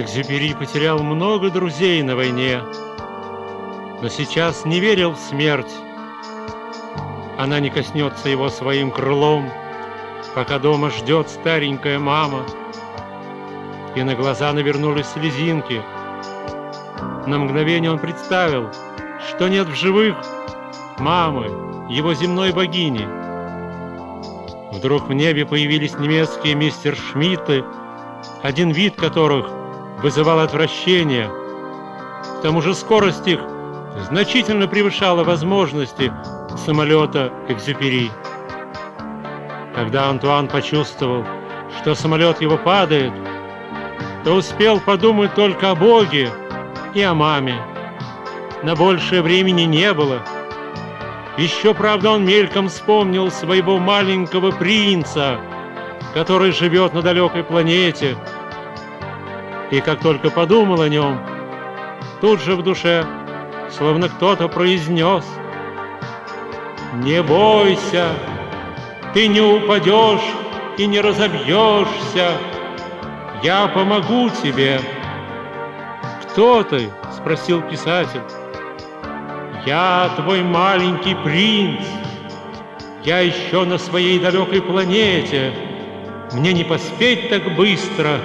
Экзюпери потерял много друзей на войне, но сейчас не верил в смерть. Она не коснется его своим крылом, пока дома ждет старенькая мама. И на глаза навернулись слезинки. На мгновение он представил, что нет в живых мамы, его земной богини. Вдруг в небе появились немецкие мистер Шмидты, один вид которых вызывал отвращение. К тому же скорость их значительно превышала возможности самолета Экзюпери. Когда Антуан почувствовал, что самолет его падает, то успел подумать только о Боге и о маме. На большее времени не было. Еще, правда, он мельком вспомнил своего маленького принца, который живет на далекой планете, и как только подумал о нем, тут же в душе, словно кто-то произнес «Не бойся, ты не упадешь и не разобьешься, я помогу тебе». «Кто ты?» — спросил писатель. «Я твой маленький принц. Я еще на своей далекой планете. Мне не поспеть так быстро»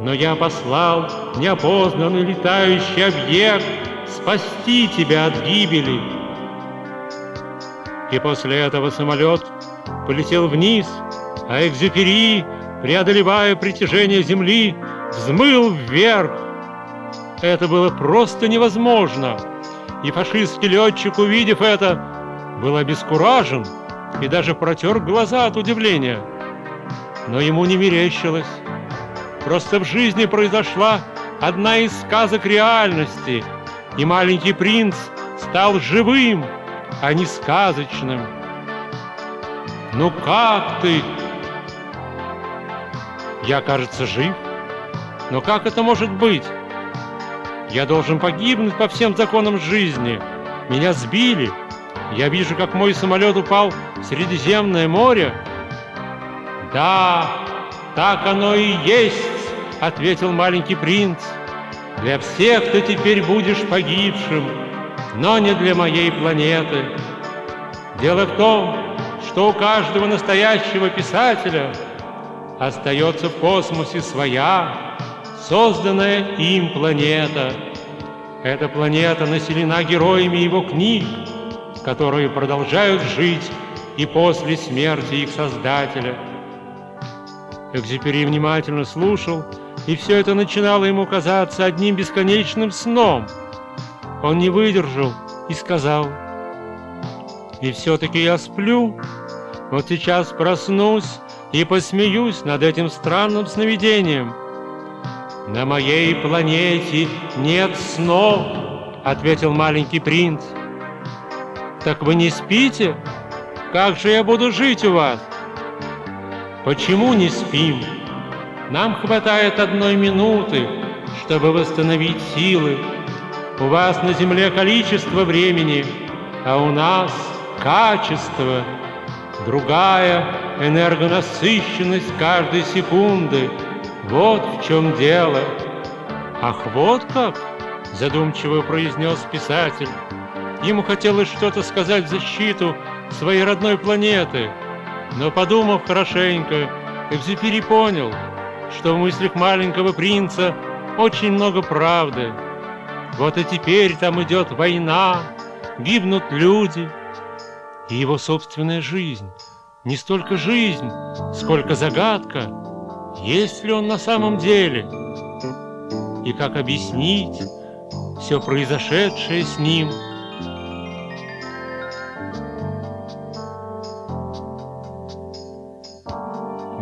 но я послал неопознанный летающий объект спасти тебя от гибели. И после этого самолет полетел вниз, а Экзюпери, преодолевая притяжение Земли, взмыл вверх. Это было просто невозможно, и фашистский летчик, увидев это, был обескуражен и даже протер глаза от удивления. Но ему не мерещилось. Просто в жизни произошла одна из сказок реальности, и маленький принц стал живым, а не сказочным. Ну как ты? Я, кажется, жив. Но как это может быть? Я должен погибнуть по всем законам жизни. Меня сбили. Я вижу, как мой самолет упал в Средиземное море. Да, так оно и есть ответил маленький принц. Для всех ты теперь будешь погибшим, но не для моей планеты. Дело в том, что у каждого настоящего писателя остается в космосе своя, созданная им планета. Эта планета населена героями его книг, которые продолжают жить и после смерти их создателя. Экзюпери внимательно слушал, и все это начинало ему казаться одним бесконечным сном. Он не выдержал и сказал, «И все-таки я сплю, вот сейчас проснусь и посмеюсь над этим странным сновидением». «На моей планете нет снов», — ответил маленький принц. «Так вы не спите? Как же я буду жить у вас?» «Почему не спим?» Нам хватает одной минуты, чтобы восстановить силы. У вас на земле количество времени, а у нас качество. Другая энергонасыщенность каждой секунды. Вот в чем дело. Ах, вот как, задумчиво произнес писатель. Ему хотелось что-то сказать в защиту своей родной планеты, но, подумав хорошенько, Экзюпери понял — что в мыслях маленького принца очень много правды. Вот и теперь там идет война, гибнут люди. И его собственная жизнь, не столько жизнь, сколько загадка, есть ли он на самом деле. И как объяснить все произошедшее с ним –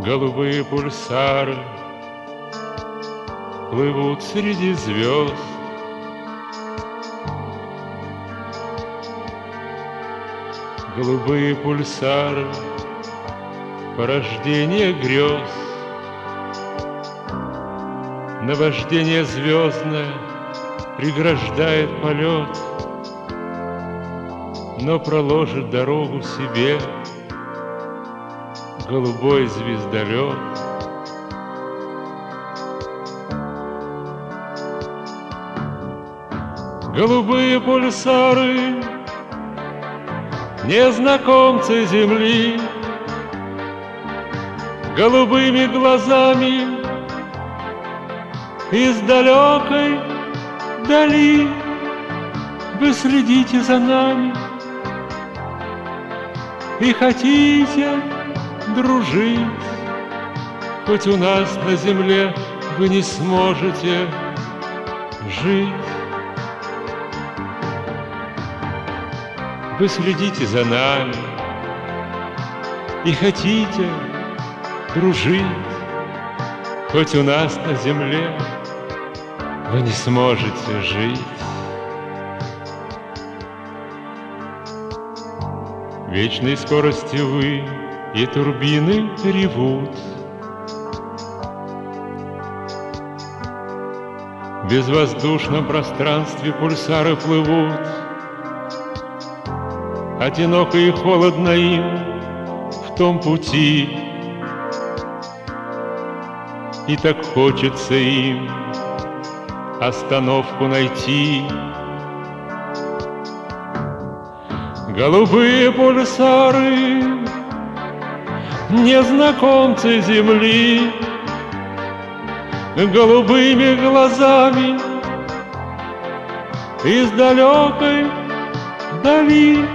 голубые пульсары плывут среди звезд. Голубые пульсары, порождение грез, Наваждение звездное преграждает полет, Но проложит дорогу себе голубой звездолет. Голубые пульсары, незнакомцы земли, Голубыми глазами из далекой дали. Вы следите за нами. И хотите дружить Хоть у нас на земле вы не сможете жить. Вы следите за нами И хотите дружить Хоть у нас на земле Вы не сможете жить. Вечной скорости вы и турбины ревут. В безвоздушном пространстве пульсары плывут. Одиноко и холодно им в том пути. И так хочется им остановку найти. Голубые пульсары, незнакомцы земли, Голубыми глазами из далекой дали.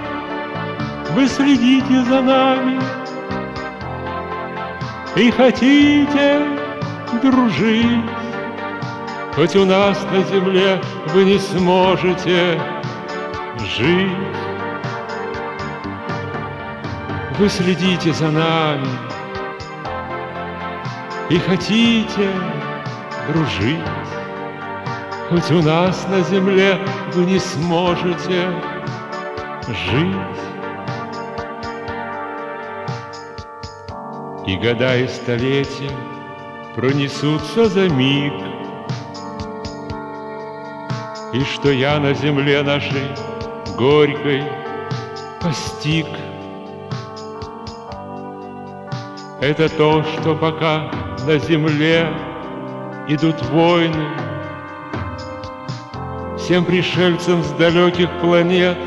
Вы следите за нами И хотите дружить. Хоть у нас на земле вы не сможете жить Вы следите за нами И хотите дружить. Хоть у нас на земле вы не сможете жить. И года и столетия пронесутся за миг. И что я на земле нашей горькой постиг Это то, что пока на земле идут войны. Всем пришельцам с далеких планет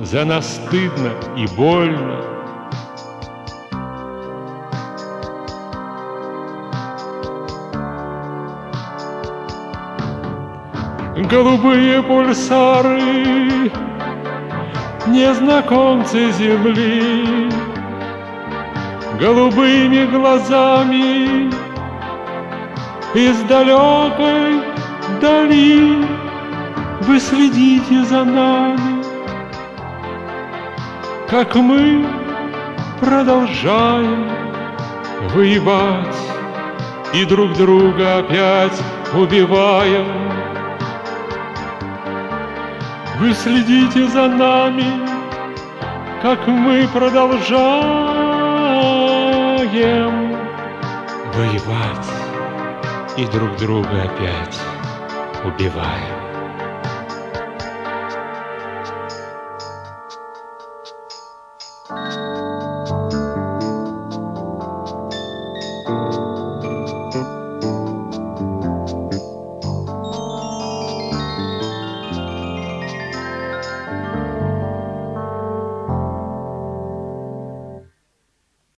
За нас стыдно и больно. Голубые пульсары, Незнакомцы земли, Голубыми глазами Из далекой дали Вы следите за нами, Как мы продолжаем воевать И друг друга опять убиваем. Вы следите за нами, как мы продолжаем будем воевать И друг друга опять убиваем.